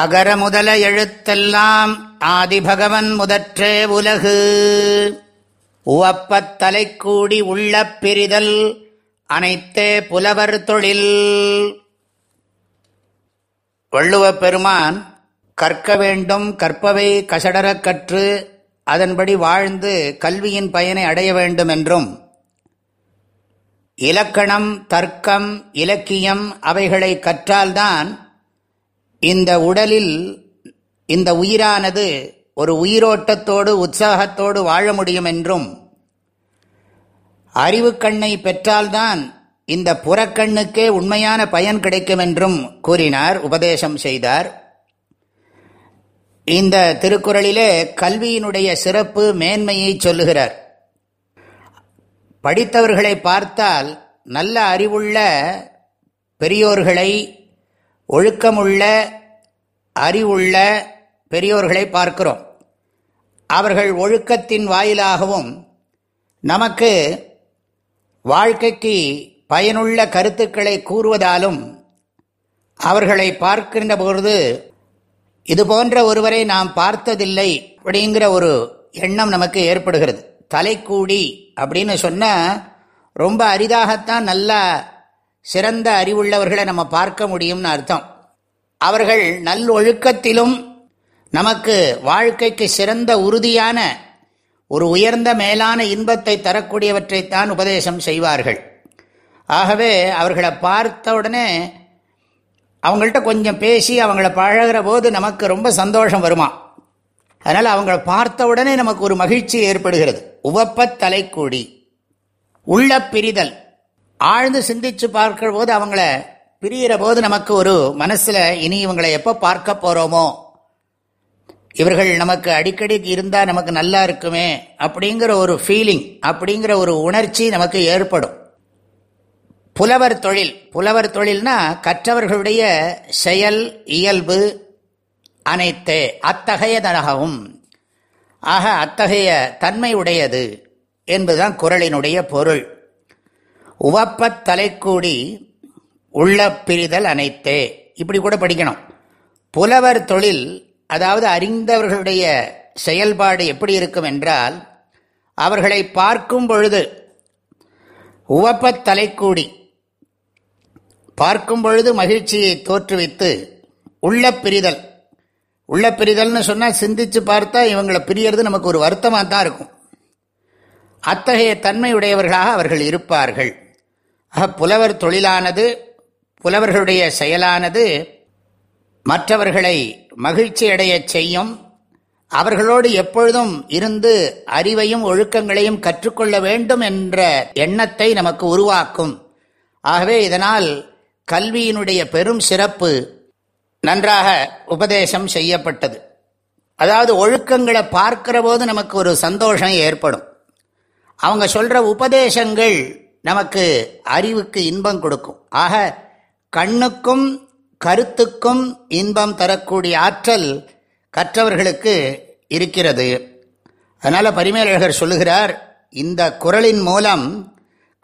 அகர முதல எழுத்தெல்லாம் ஆதிபகவன் முதற்றே உலகு. உவப்பத் தலைக்கூடி உள்ள பிரிதல் அனைத்தே புலவர் தொழில். வள்ளுவ பெருமான் கற்க வேண்டும் கற்பவை கசடரக் கற்று அதன்படி வாழ்ந்து கல்வியின் பயனை அடைய வேண்டும் என்றும். இலக்கணம் தர்க்கம் இலக்கியம் அவைகளை கற்றால்தான் இந்த உடலில் இந்த உயிரானது ஒரு உயிரோட்டத்தோடு உற்சாகத்தோடு வாழ முடியும் என்றும் அறிவு கண்ணை பெற்றால்தான் இந்த புறக்கண்ணுக்கே உண்மையான பயன் கிடைக்கும் என்றும் கூறினார் உபதேசம் செய்தார். இந்த திருக்குறளிலே கல்வியினுடைய சிறப்பு மேன்மையை சொல்லுகிறார். படித்தவர்களை பார்த்தால் நல்ல அறிவுள்ள பெரியோர்களை ஒழுக்கமுள்ள அறிவுள்ள பெரியோர்களை பார்க்கிறோம். அவர்கள் ஒழுக்கத்தின் வாயிலாகவும் நமக்கு வாழ்க்கைக்கு பயனுள்ள கருத்துக்களை கூறுவதாலும் அவர்களை பார்க்கின்ற பொழுது இது போன்ற ஒருவரை நாம் பார்த்ததில்லை அப்படிங்கிற ஒரு எண்ணம் நமக்கு ஏற்படுகிறது. தலைக்கூடி அப்படின்னு சொன்னால் ரொம்ப அரிதாகத்தான் நல்ல சிறந்த அறிவுள்ளவர்களை நம்ம பார்க்க முடியும்னு அர்த்தம். அவர்கள் நல்லொழுக்கத்திலும் நமக்கு வாழ்க்கைக்கு சிறந்த உறுதியான ஒரு உயர்ந்த மேலான இன்பத்தை தரக்கூடியவற்றைத்தான் உபதேசம் செய்வார்கள். ஆகவே அவர்களை பார்த்த உடனே அவங்கள்ட்ட கொஞ்சம் பேசி அவங்கள பழகிற போது நமக்கு ரொம்ப சந்தோஷம் வருமா? அதனால் அவங்கள பார்த்த உடனே நமக்கு ஒரு மகிழ்ச்சி ஏற்படுகிறது. உவப்ப தலைக்கூடி. உள்ள பிரிதல். ஆழ்ந்து சிந்திச்சு பார்க்கிற போது அவங்கள பிரிகிற போது நமக்கு ஒரு மனசில் இனி இவங்களை எப்போ பார்க்க போகிறோமோ இவர்கள் நமக்கு அடிக்கடி இருந்தால் நமக்கு நல்லா இருக்குமே அப்படிங்கிற ஒரு ஃபீலிங் அப்படிங்கிற ஒரு உணர்ச்சி நமக்கு ஏற்படும். புலவர் தொழில் புலவர் தொழில்னா கற்றவர்களுடைய செயல் இயல்பு அனைத்து அத்தகையதனகவும். ஆக அத்தகைய தன்மை உடையது என்பதுதான் குரலினுடைய பொருள். உவப்பத் தலைக்கூடி உள்ள பிரிதல் அனைத்தே. இப்படி கூட படிக்கணும். புலவர் தொழில் அதாவது அறிந்தவர்களுடைய செயல்பாடு எப்படி இருக்கும் என்றால் அவர்களை பார்க்கும் பொழுது உவப்பத் தலைக்கூடி பார்க்கும் பொழுது மகிழ்ச்சியை தோற்றுவித்து உள்ள பிரிதல். உள்ள பிரிதல்னு சொன்னால் சிந்திச்சு பார்த்தா இவங்களை பிரியறது நமக்கு ஒரு வருத்தமாக தான் இருக்கும். அத்தகைய தன்மையுடையவர்களாக அவர்கள் இருப்பார்கள். ஆக புலவர் தொழிலானது புலவர்களுடைய செயலானது மற்றவர்களை மகிழ்ச்சி அடையச் செய்யும். அவர்களோடு எப்பொழுதும் இருந்து அறிவையும் ஒழுக்கங்களையும் கற்றுக்கொள்ள வேண்டும் என்ற எண்ணத்தை நமக்கு உருவாக்கும். ஆகவே இதனால் கல்வியினுடைய பெரும் சிறப்பு நன்றாக உபதேசம் செய்யப்பட்டது. அதாவது ஒழுக்கங்களை பார்க்கிற போது நமக்கு ஒரு சந்தோஷம் ஏற்படும். அவங்க சொல்கிற உபதேசங்கள் நமக்கு அறிவுக்கு இன்பம் கொடுக்கும். ஆக கண்ணுக்கும் கருத்துக்கும் இன்பம் தரக்கூடிய ஆற்றல் கற்றவர்களுக்கு இருக்கிறது. அதனால் பரிமேலழகர் சொல்லுகிறார் இந்த குரலின் மூலம்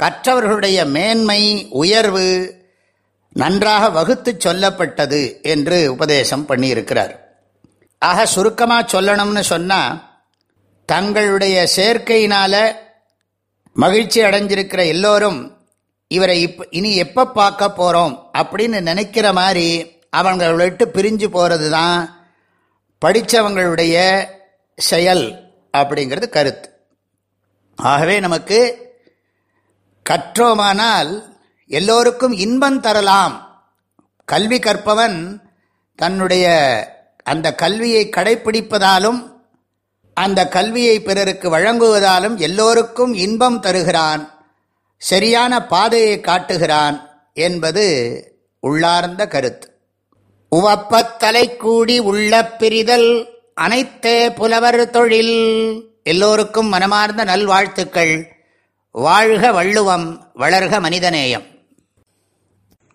கற்றவர்களுடைய மேன்மை உயர்வு நன்றாக வகுத்து சொல்லப்பட்டது என்று உபதேசம் பண்ணியிருக்கிறார். ஆக சுருக்கமாக சொல்லணும்னு சொன்னால் தங்களுடைய சேர்க்கையினால் மகிழ்ச்சி அடைஞ்சிருக்கிற எல்லோரும் இவரை இப் இனி எப்போ பார்க்க போகிறோம் அப்படின்னு நினைக்கிற மாதிரி அவங்களை விட்டு பிரிஞ்சு போகிறது தான் படித்தவங்களுடைய செயல் அப்படிங்கிறது கருத்து. ஆகவே நமக்கு கற்றோமானால் எல்லோருக்கும் இன்பம் தரலாம். கல்வி கற்பவன் தன்னுடைய அந்த கல்வியை கடைப்பிடிப்பதாலும் அந்த கல்வியை பிறருக்கு வழங்குவதாலும் எல்லோருக்கும் இன்பம் தருகிறான். சரியான பாதையை காட்டுகிறான் என்பது உள்ளார்ந்த கருத்து. உவப்பத்தலை கூடி உள்ள பிரிதல் அனைத்தே புலவர் தொழில். எல்லோருக்கும் மனமார்ந்த நல்வாழ்த்துக்கள். வாழ்க வள்ளுவம் வளர்க மனிதநேயம்.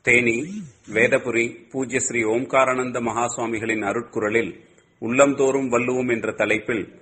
தேனி வேதபுரி பூஜ்ய ஸ்ரீ ஓம்காரானந்த மகாசுவாமிகளின் அருட்குரலில் உள்ளம்தோறும் வள்ளுவோம் என்ற தலைப்பில்